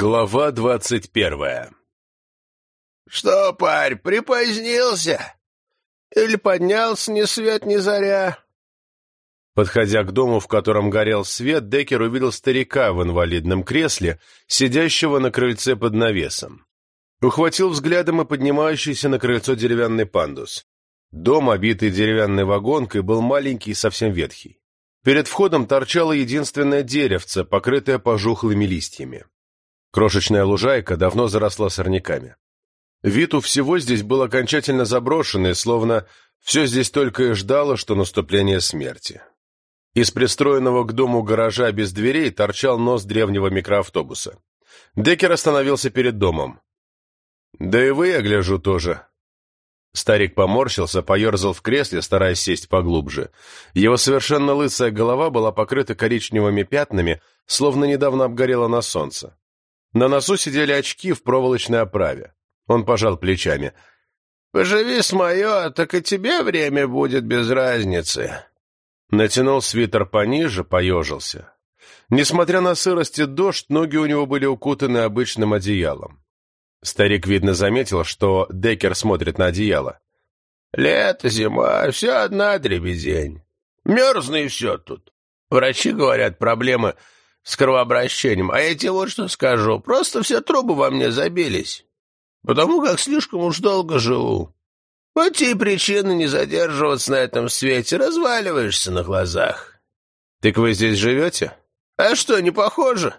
Глава двадцать первая «Что, парь, припозднился? Или поднялся ни свет ни заря?» Подходя к дому, в котором горел свет, Деккер увидел старика в инвалидном кресле, сидящего на крыльце под навесом. Ухватил взглядом и поднимающийся на крыльцо деревянный пандус. Дом, обитый деревянной вагонкой, был маленький и совсем ветхий. Перед входом торчало единственное деревце, покрытое пожухлыми листьями. Крошечная лужайка давно заросла сорняками. Вид у всего здесь был окончательно заброшенный, словно все здесь только и ждало, что наступление смерти. Из пристроенного к дому гаража без дверей торчал нос древнего микроавтобуса. Деккер остановился перед домом. «Да и вы, я гляжу, тоже». Старик поморщился, поерзал в кресле, стараясь сесть поглубже. Его совершенно лысая голова была покрыта коричневыми пятнами, словно недавно обгорела на солнце. На носу сидели очки в проволочной оправе. Он пожал плечами. «Поживи с мое, так и тебе время будет без разницы». Натянул свитер пониже, поежился. Несмотря на сырость и дождь, ноги у него были укутаны обычным одеялом. Старик, видно, заметил, что Деккер смотрит на одеяло. «Лето, зима, все одна дребедень. Мерзно и все тут. Врачи говорят, проблемы с кровообращением, а я тебе вот что скажу, просто все трубы во мне забились, потому как слишком уж долго живу. Вот те и причины не задерживаться на этом свете, разваливаешься на глазах. Так вы здесь живете? А что, не похоже?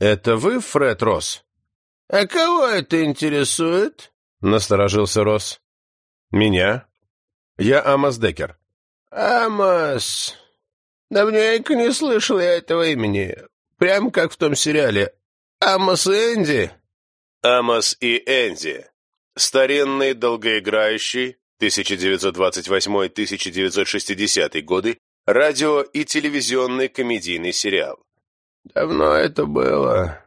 Это вы, Фред Росс? А кого это интересует? Насторожился Росс. Меня. Я Амос Деккер. Амос. Давненько не слышал я этого имени. Прямо как в том сериале. Амос и Энди. Амос и Энди. Старинный, долгоиграющий, 1928-1960 годы, радио- и телевизионный комедийный сериал. Давно это было.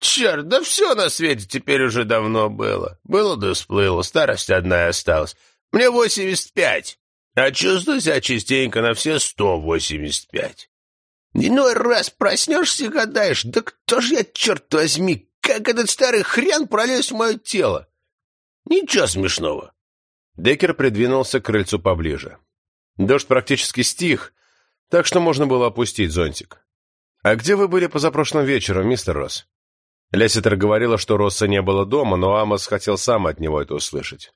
Черт, да все на свете теперь уже давно было. Было да сплыло, старость одна и осталась. Мне восемьдесят пять. А чувствую себя частенько на все сто восемьдесят пять. Иной раз проснешься и гадаешь, да кто ж я, черт возьми, как этот старый хрен пролез в мое тело? Ничего смешного. Деккер придвинулся к крыльцу поближе. Дождь практически стих, так что можно было опустить зонтик. «А где вы были позапрошлым вечером, мистер Росс?» Лесситер говорила, что Росса не было дома, но Амос хотел сам от него это услышать.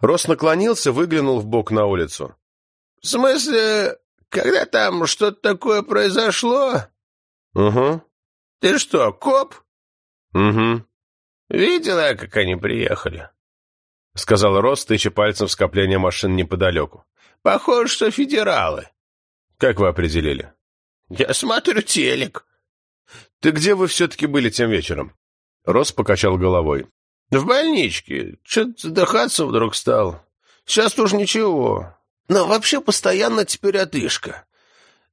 Рос наклонился, выглянул в бок на улицу. — В смысле, когда там что-то такое произошло? — Угу. — Ты что, коп? — Угу. — Видела, как они приехали? — сказал Рос, тыча пальцем в скопление машин неподалеку. — Похоже, что федералы. — Как вы определили? — Я смотрю телек. — Ты где вы все-таки были тем вечером? Рос покачал головой. В больничке. Что-то задыхаться вдруг стал. Сейчас тоже ничего. Но вообще постоянно теперь отышка.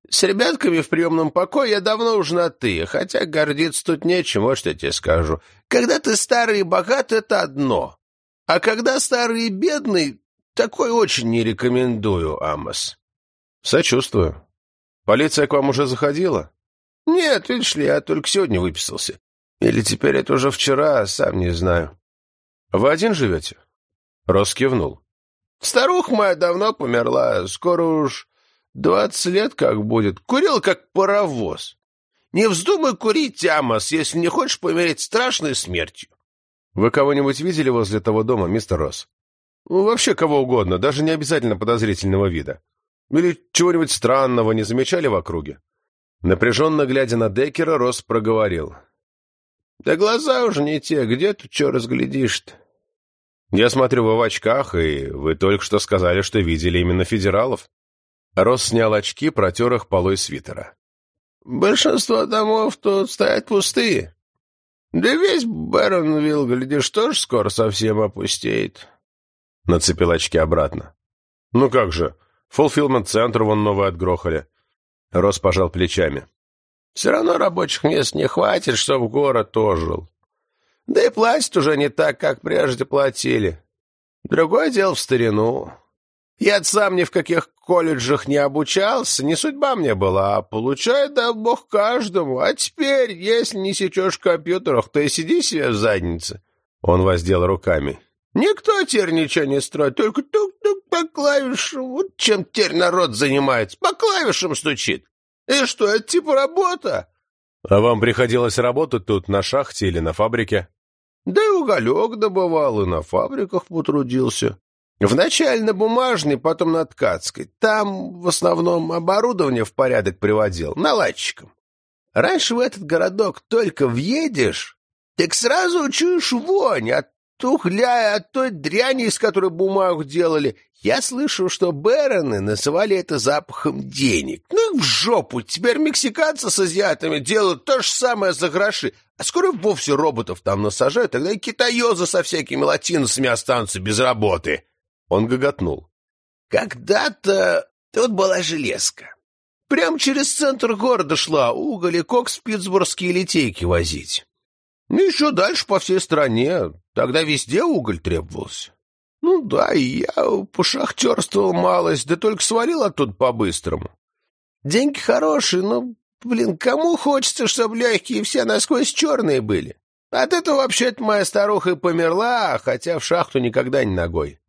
С ребятками в приемном покое я давно уже на «ты», хотя гордиться тут нечем, вот что я тебе скажу. Когда ты старый и богат, это одно. А когда старый и бедный, такой очень не рекомендую, Амос. Сочувствую. Полиция к вам уже заходила? Нет, видишь ли, я только сегодня выписался. Или теперь это уже вчера, сам не знаю. «Вы один живете?» Рос кивнул. «Старуха моя давно померла, скоро уж двадцать лет как будет. Курил как паровоз. Не вздумай курить, Амос, если не хочешь помереть страшной смертью». «Вы кого-нибудь видели возле того дома, мистер Росс?» ну, «Вообще кого угодно, даже не обязательно подозрительного вида. Или чего-нибудь странного не замечали в округе?» Напряженно глядя на Деккера, Росс проговорил. «Да глаза уже не те, где тут что разглядишь-то?» «Я смотрю, вы в очках, и вы только что сказали, что видели именно федералов». Росс снял очки, протер их полой свитера. «Большинство домов тут стоят пустые. Да весь Бэронвилл, глядишь, тоже скоро совсем опустеет». Нацепил очки обратно. «Ну как же, Фулфилмент-центр вон новый отгрохали». Росс пожал плечами. «Все равно рабочих мест не хватит, чтобы город ожил. Да и платят уже не так, как прежде платили. Другое дело в старину. Я сам ни в каких колледжах не обучался, не судьба мне была, а получает, да бог каждому. А теперь, если не сечешь в компьютерах, то и сиди себе в заднице. Он воздел руками. Никто теперь ничего не строит, только тук-тук по клавишам. Вот чем теперь народ занимается, по клавишам стучит. И что, это типа работа? А вам приходилось работать тут на шахте или на фабрике? Да и уголек добывал, и на фабриках потрудился. Вначале на бумажной, потом на ткацкой. Там в основном оборудование в порядок приводил, наладчиком. Раньше в этот городок только въедешь, так сразу чуешь вонь от тухля, от той дряни, из которой бумагу делали. Я слышал, что Бероны называли это запахом денег. Ну их в жопу, теперь мексиканцы с азиатами делают то же самое за гроши. А скоро вовсе роботов там насажают, тогда и китаёзы со всякими латиносами останутся без работы. Он гоготнул. Когда-то тут была железка. Прям через центр города шла уголь и кокс питтсбургские литейки возить. Ну, еще дальше по всей стране. Тогда везде уголь требовался. Ну да, и я пошахтерствовал малость, да только свалил оттуда по-быстрому. Деньги хорошие, но, блин, кому хочется, чтобы легкие все насквозь черные были? От этого вообще-то моя старуха и померла, хотя в шахту никогда не ногой.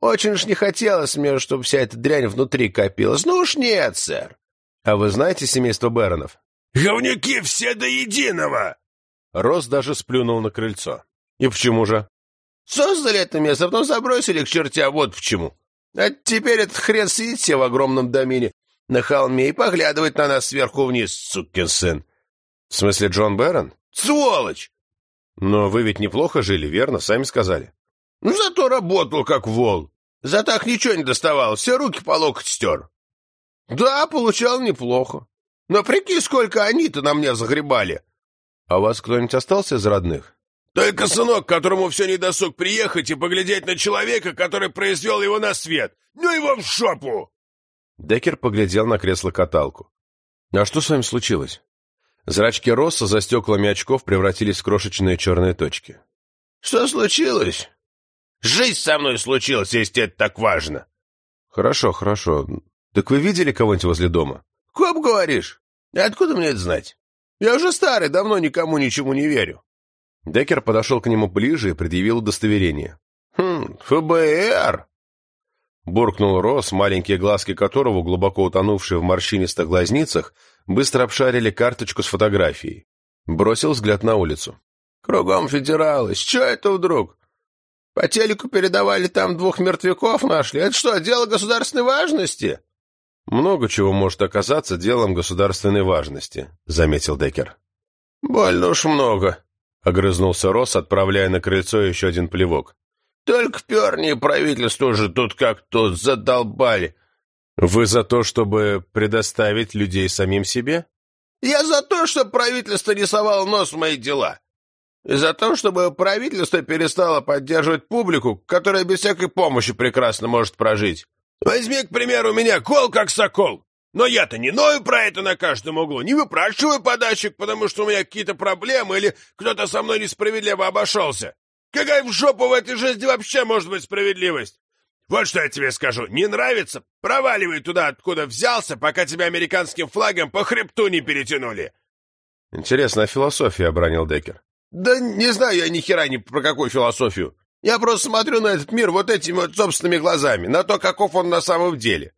Очень уж не хотелось мне, чтобы вся эта дрянь внутри копилась. Ну уж нет, сэр. А вы знаете семейство Беронов? Говнюки все до единого! Рос даже сплюнул на крыльцо. И почему же? Создали это место, потом забросили к чертям, вот почему. А теперь этот хрен сидит себе в огромном домене на холме и поглядывает на нас сверху вниз, сукин сын. В смысле Джон Бэрон? Сволочь! Но вы ведь неплохо жили, верно? Сами сказали. Ну, зато работал как вол. За так ничего не доставал, все руки по локоть стер. Да, получал неплохо. Но прикинь, сколько они-то на мне загребали. А у вас кто-нибудь остался из родных? Только сынок, которому все не досуг приехать и поглядеть на человека, который произвел его на свет. Ну его в шопу! Деккер поглядел на кресло-каталку. А что с вами случилось? Зрачки Росса за стеклами очков превратились в крошечные черные точки. Что случилось? Жизнь со мной случилась, если это так важно. Хорошо, хорошо. Так вы видели кого-нибудь возле дома? Коп, говоришь? Откуда мне это знать? Я уже старый, давно никому ничему не верю. Деккер подошел к нему ближе и предъявил удостоверение. «Хм, ФБР!» Буркнул Росс, маленькие глазки которого, глубоко утонувшие в морщинистых глазницах, быстро обшарили карточку с фотографией. Бросил взгляд на улицу. «Кругом федералы. С чего это вдруг? По телеку передавали, там двух мертвяков нашли. Это что, дело государственной важности?» «Много чего может оказаться делом государственной важности», — заметил Деккер. «Больно уж много», — огрызнулся Росс, отправляя на крыльцо еще один плевок. «Только перни правительство же тут как тут задолбали». «Вы за то, чтобы предоставить людей самим себе?» «Я за то, чтобы правительство не совало нос в мои дела. И за то, чтобы правительство перестало поддерживать публику, которая без всякой помощи прекрасно может прожить. Возьми, к примеру, меня кол как сокол. Но я-то не ною про это на каждом углу, не выпрашиваю подачек, потому что у меня какие-то проблемы или кто-то со мной несправедливо обошелся. Какая в жопу в этой жизни вообще может быть справедливость? Вот что я тебе скажу. Не нравится? Проваливай туда, откуда взялся, пока тебя американским флагом по хребту не перетянули. Интересная философия, обронил Деккер. Да не знаю я ни хера ни про какую философию. Я просто смотрю на этот мир вот этими вот собственными глазами, на то, каков он на самом деле.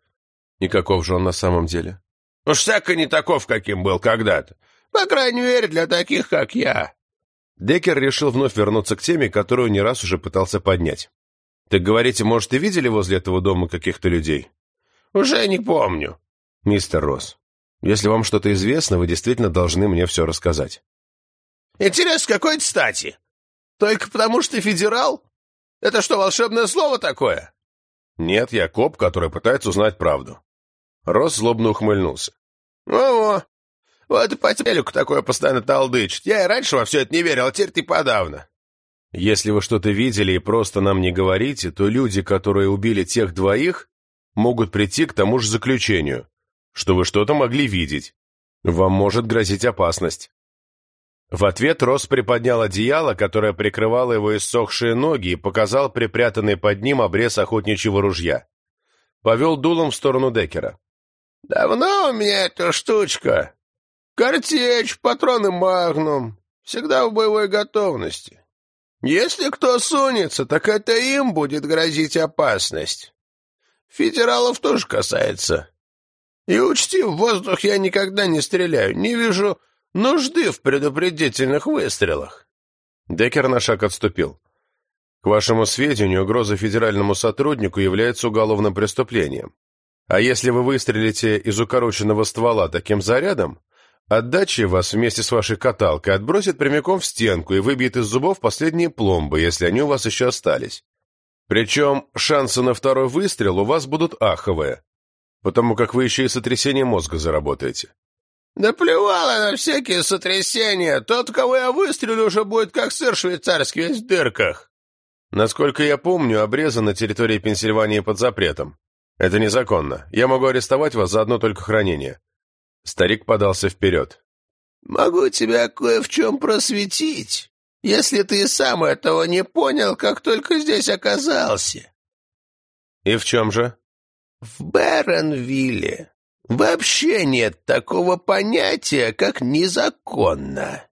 И каков же он на самом деле? Уж всяко не таков, каким был когда-то. По крайней мере, для таких, как я. Деккер решил вновь вернуться к теме, которую не раз уже пытался поднять. Так говорите, может, и видели возле этого дома каких-то людей? Уже не помню. Мистер Росс, если вам что-то известно, вы действительно должны мне все рассказать. Интерес какой-то стати? Только потому что федерал? Это что, волшебное слово такое? Нет, я коп, который пытается узнать правду. Рос злобно ухмыльнулся. О-о, вот и по телеку такое постоянно толдычит. Я и раньше во все это не верил, а теперь ты подавно. Если вы что-то видели и просто нам не говорите, то люди, которые убили тех двоих, могут прийти к тому же заключению, что вы что-то могли видеть. Вам может грозить опасность. В ответ Рос приподнял одеяло, которое прикрывало его иссохшие ноги, и показал припрятанный под ним обрез охотничьего ружья. повел дулом в сторону Деккера. «Давно у меня эта штучка. Картечь, патроны «Магнум». Всегда в боевой готовности. Если кто сунется, так это им будет грозить опасность. Федералов тоже касается. И учти, в воздух я никогда не стреляю, не вижу нужды в предупредительных выстрелах. Деккер на шаг отступил. К вашему сведению, угроза федеральному сотруднику является уголовным преступлением. А если вы выстрелите из укороченного ствола таким зарядом, отдача вас вместе с вашей каталкой отбросит прямиком в стенку и выбьет из зубов последние пломбы, если они у вас еще остались. Причем шансы на второй выстрел у вас будут аховые, потому как вы еще и сотрясение мозга заработаете. «Да плевало на всякие сотрясения! Тот, кого я выстрелю, уже будет как сыр швейцарский весь в дырках!» Насколько я помню, обрезан на территории Пенсильвании под запретом. Это незаконно. Я могу арестовать вас за одно только хранение. Старик подался вперед. «Могу тебя кое в чем просветить, если ты сам этого не понял, как только здесь оказался». «И в чем же?» «В Бэронвилле вообще нет такого понятия, как незаконно».